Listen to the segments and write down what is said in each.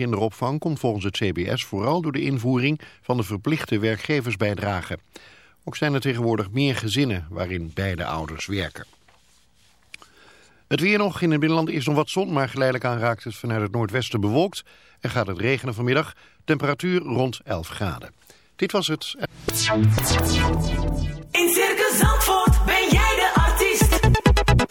kinderopvang komt volgens het CBS vooral door de invoering van de verplichte werkgeversbijdrage. Ook zijn er tegenwoordig meer gezinnen waarin beide ouders werken. Het weer nog. In het binnenland is nog wat zon, maar geleidelijk aan raakt het vanuit het noordwesten bewolkt. En gaat het regenen vanmiddag. Temperatuur rond 11 graden. Dit was het.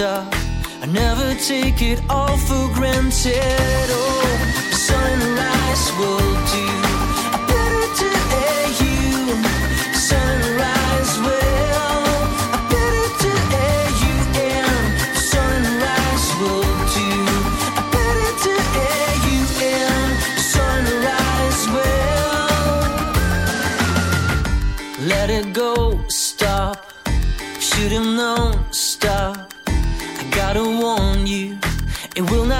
Stop. I never take it all for granted. Oh, sunrise will do.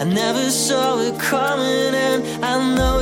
I never saw it coming, and I know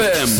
ZFM.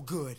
good.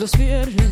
los viernes.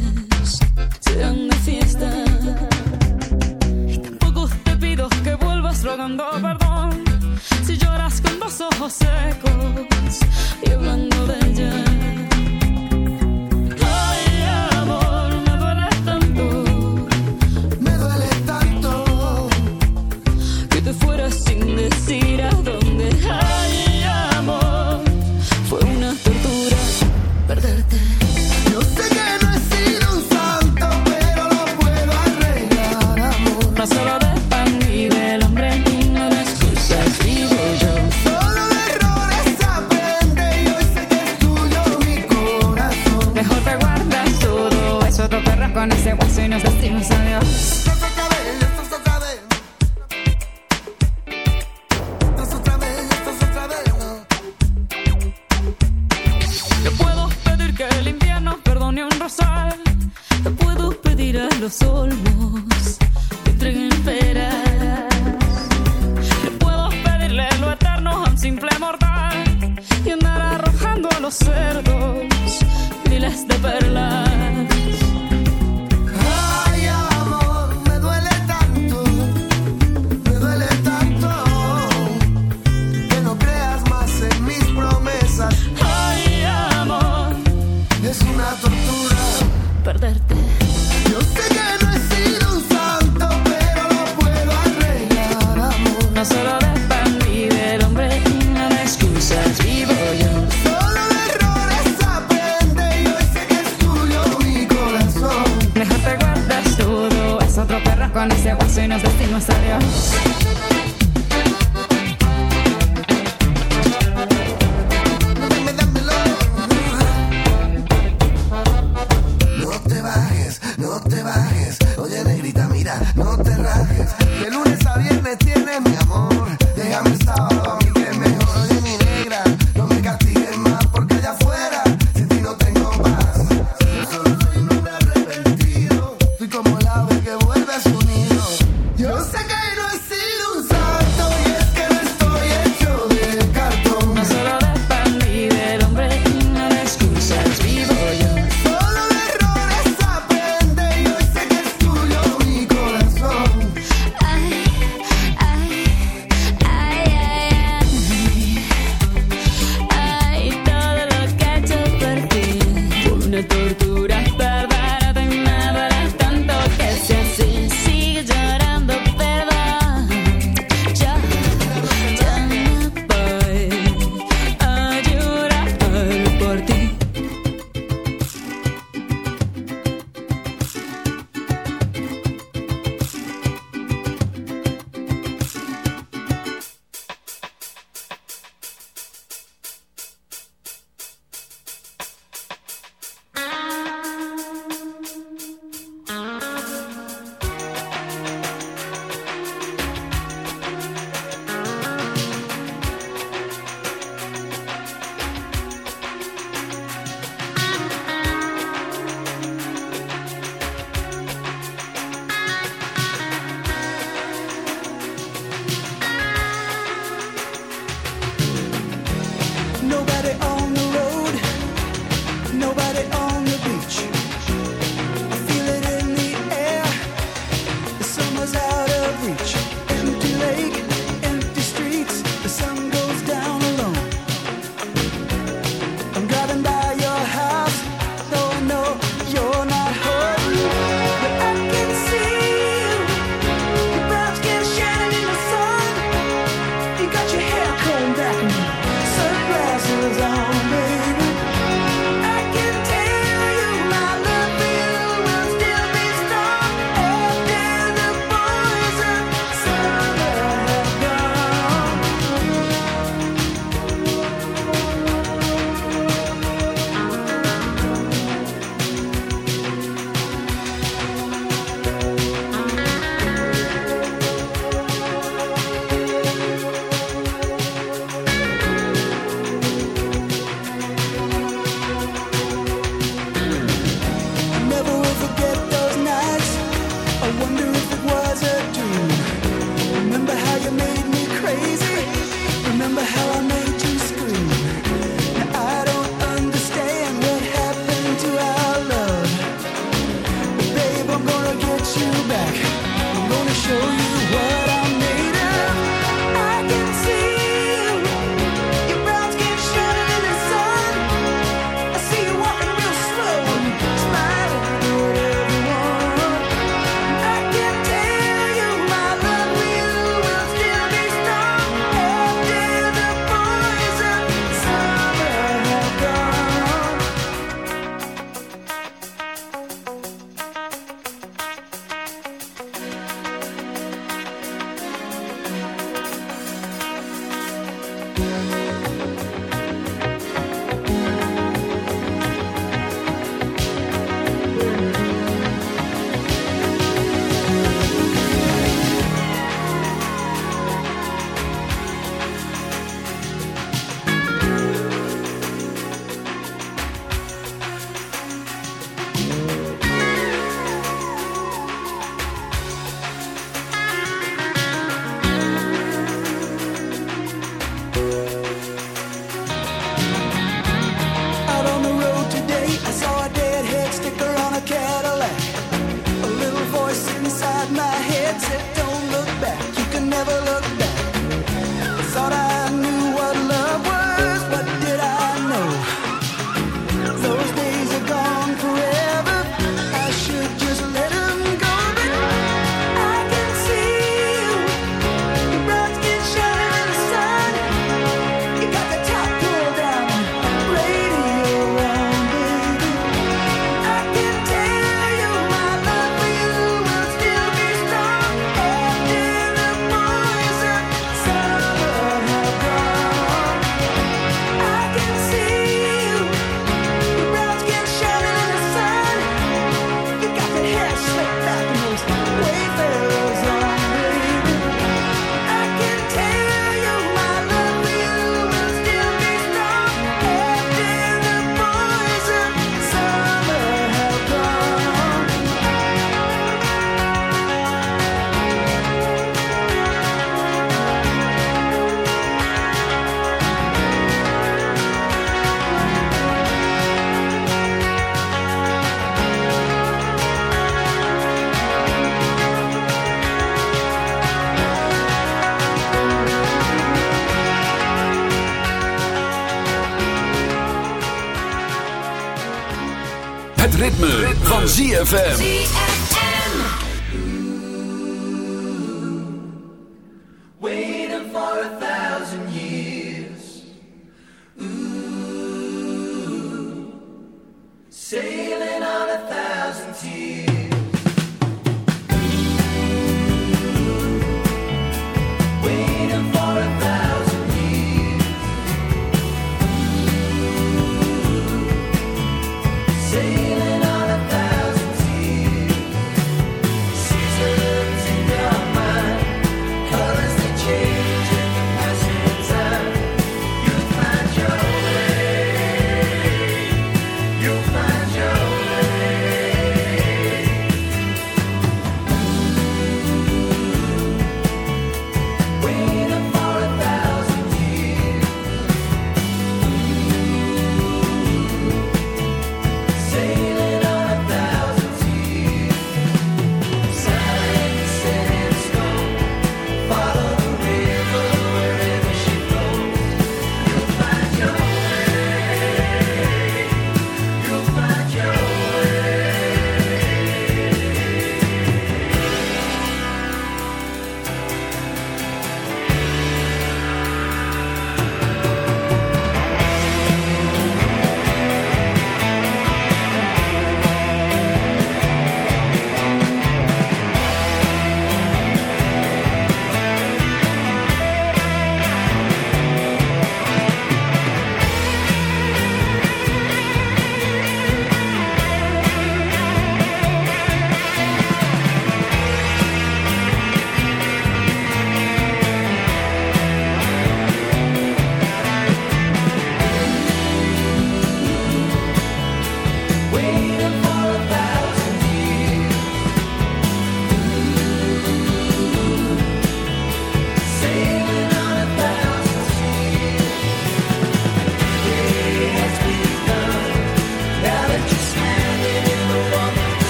ZFM.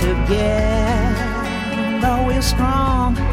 together we're strong.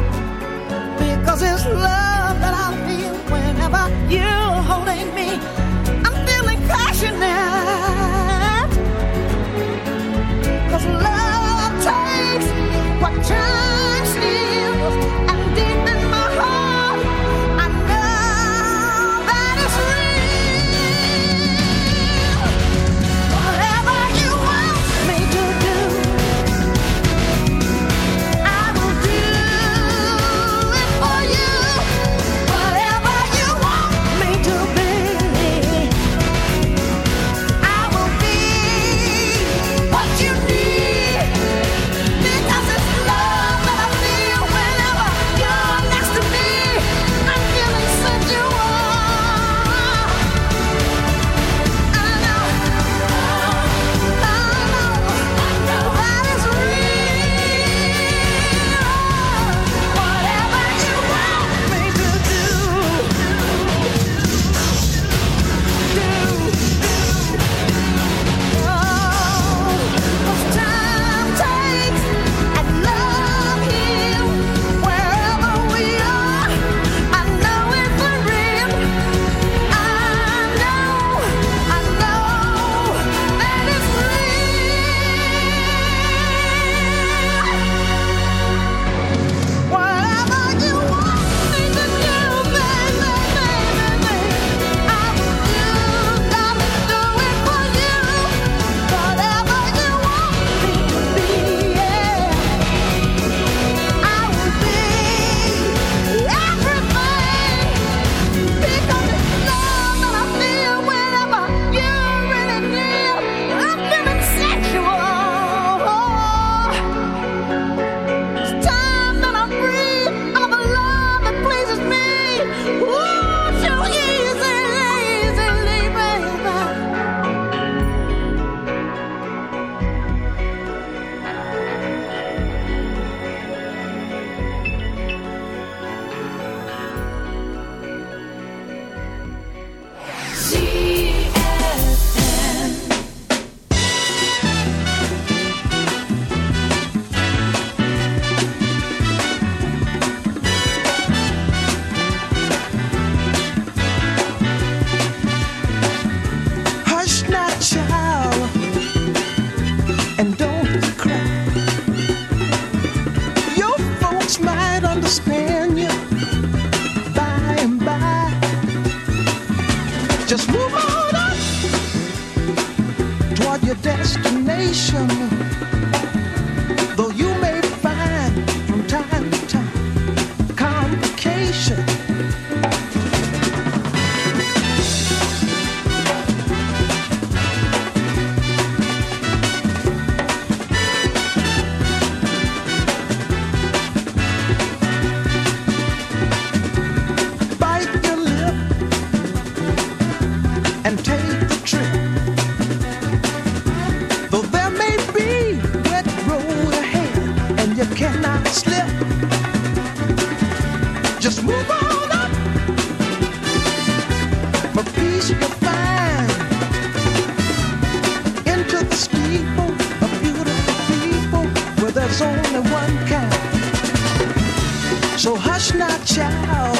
So hush not, child.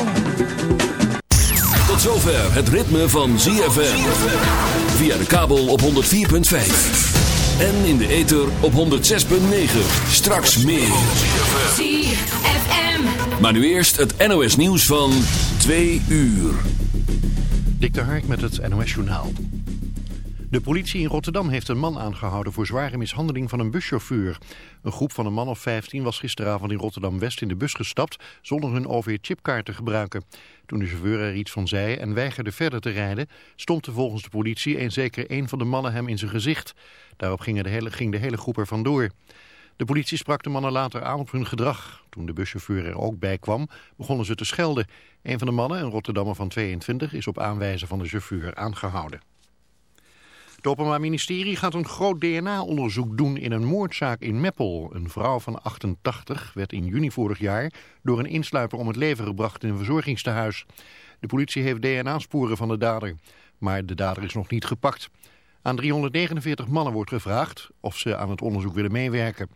Tot zover het ritme van ZFM. Via de kabel op 104.5. En in de ether op 106.9. Straks meer. ZFM. Maar nu eerst het NOS nieuws van 2 uur. Dik de Hark met het NOS Journaal. De politie in Rotterdam heeft een man aangehouden voor zware mishandeling van een buschauffeur. Een groep van een man of 15 was gisteravond in Rotterdam-West in de bus gestapt zonder hun OV-chipkaart te gebruiken. Toen de chauffeur er iets van zei en weigerde verder te rijden, stompte volgens de politie een zeker een van de mannen hem in zijn gezicht. Daarop ging de hele, ging de hele groep er vandoor. De politie sprak de mannen later aan op hun gedrag. Toen de buschauffeur er ook bij kwam, begonnen ze te schelden. Een van de mannen, een Rotterdammer van 22, is op aanwijzen van de chauffeur aangehouden. Het Openbaar Ministerie gaat een groot DNA-onderzoek doen in een moordzaak in Meppel. Een vrouw van 88 werd in juni vorig jaar door een insluiper om het leven gebracht in een verzorgingstehuis. De politie heeft DNA-sporen van de dader, maar de dader is nog niet gepakt. Aan 349 mannen wordt gevraagd of ze aan het onderzoek willen meewerken.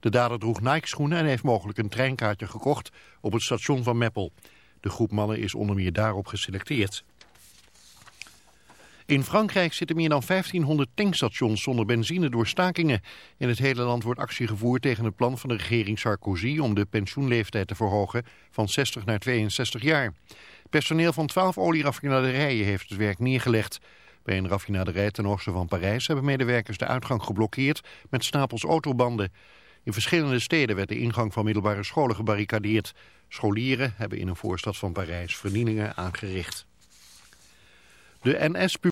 De dader droeg Nike-schoenen en heeft mogelijk een treinkaartje gekocht op het station van Meppel. De groep mannen is onder meer daarop geselecteerd. In Frankrijk zitten meer dan 1500 tankstations zonder benzine door stakingen. In het hele land wordt actie gevoerd tegen het plan van de regering Sarkozy om de pensioenleeftijd te verhogen van 60 naar 62 jaar. Personeel van 12 olieraffinaderijen heeft het werk neergelegd. Bij een raffinaderij ten oosten van Parijs hebben medewerkers de uitgang geblokkeerd met stapels autobanden. In verschillende steden werd de ingang van middelbare scholen gebarricadeerd. Scholieren hebben in een voorstad van Parijs vernielingen aangericht. De NS